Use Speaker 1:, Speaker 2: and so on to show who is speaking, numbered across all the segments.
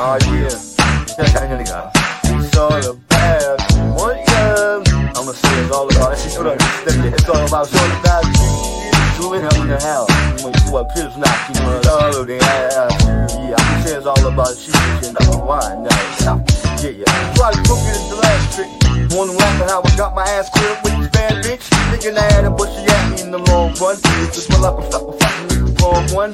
Speaker 1: Oh yeah. It's all about one year. I'ma say all about it's all about it's all about you. Doing up in the house. When you what pills knock you know all of the ass. Yeah, it's all about you and the wine now. Yeah, yeah. Cook it as the last trick. Wanna laugh at how I got my ass cleared with this bad bitch. Thinking I had a bushy at me in the long run. Just smell like I'm stuck with fucking with the wrong one.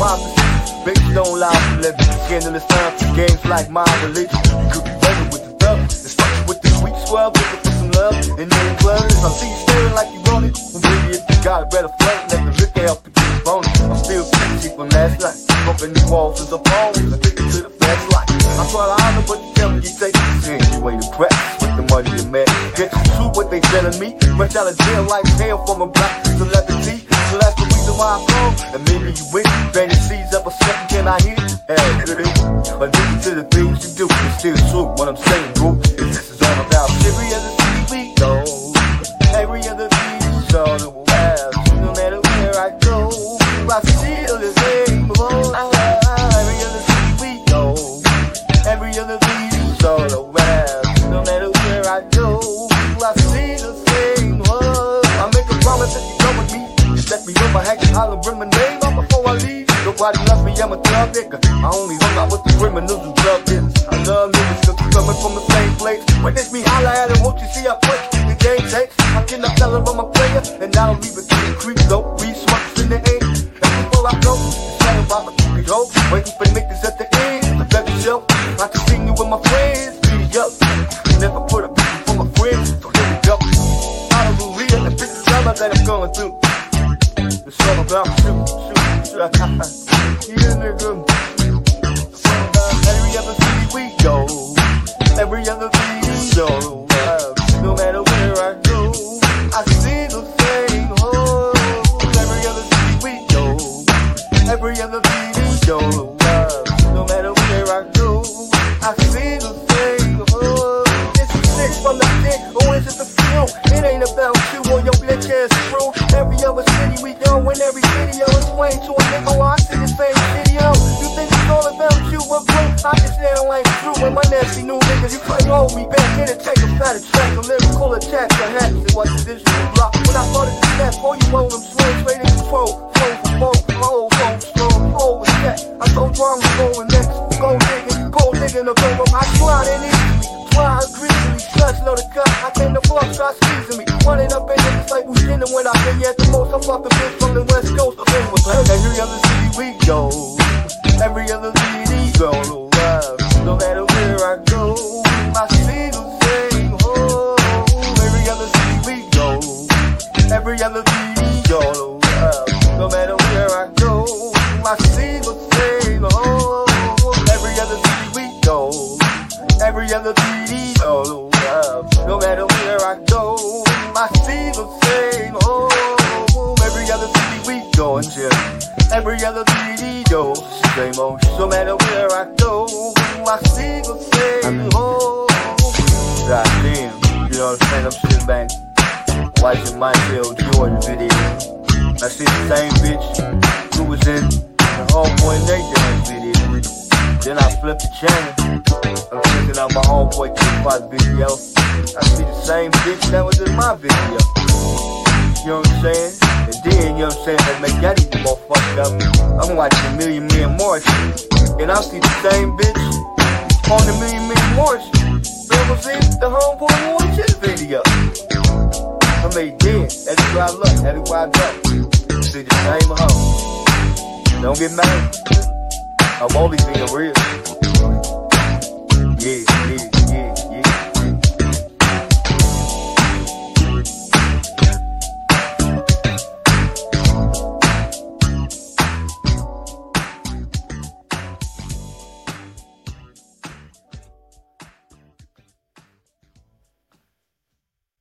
Speaker 1: Five to six. Bitch don't lie for living. Scandalous times, games like my religion. You could be better with the thug. Instruction with the sweet swell, looking for some love. And then clubs, I see you staring like you want it. Well, baby, if you got it, better flirt. Let the liquor help you get bonus. I'm still tipsy from last night. Bumping these walls as a phone. I take it to the fast light. I'm trying to honor, but tell me you take it. You ain't impressed with the money you made. Get to what they telling me. Fresh out of jail like hell from a black celebrity. So that's the reason why I call. And maybe you win. Fanny sees up a second, can I hear? Hey, good But listen to the things you do. It's still true what I'm saying, bro. Is This is all about every other city we go. Every other city, so the world. No matter where I go, I feel Every other city, so the world. No matter where I go, I see the same. Oh, I make a promise that you come with me. Let me know my hack and holler, bring my name up before I leave. Nobody loves me, I'm a thug nigga. I only hung out with the criminals who drug dealers. I love niggas cause we coming from the same place. Witness me holler at him, won't you see how quick the game takes? I cannot tell him I'm a player, and I don't it to the creeps though. We smokes in the air. And before I go, it's about my cookie hoe. Waiting for niggas at the my friends. Be up. Never put a picture for my friends. So here we go. Hallelujah, the big drama that I'm going through. It's all about shoot, shoot, shoot. yeah, nigga. Video is Wayne to a. Oh, I see the same video. You think it's all about you, but bro, I just now ain't true. And my nasty new niggas, you couldn't hold me back. Here to take a fat track, a lyrical attack, perhaps it was the digital block. When I started to snap, all you own them swing straight in control. Flow for both, my old phone strong. I told you I'm going next. Go digging, go digging the over my slide and easily. Try greasily, slush know the cut. I came to fuck, try squeezing me. Running up in niggas like we didn't when I been at the most. I fuck the bitch from the west coast. I been with her. Every other city we go. Every other city go. Love. No matter where I go, see the same hole. Every other city we go. Every other city go. Love. No matter Other city go. Love. No matter where I go, I see the same hole. Every other city we go and. Every other city go. Same old. No matter where I go, I see the same hole. God damn. You know what I'm saying? I'm sitting back watching Michael Jordan video. I see the same bitch who was in the Homeboy Nathan video. Then I flip the channel. I'm checking out my homeboy Tupac video. I see the same bitch that was in my video. You know what I'm saying? And then, you know what I'm saying, that make that even more fucked up. I'm watching Million Man March. And I see the same bitch on the Million Man March. That was in the Homeboy Warren G video. I made dead. That's where I look. That's where I go. See the same hoe. Don't get mad. I'm only being real yeah.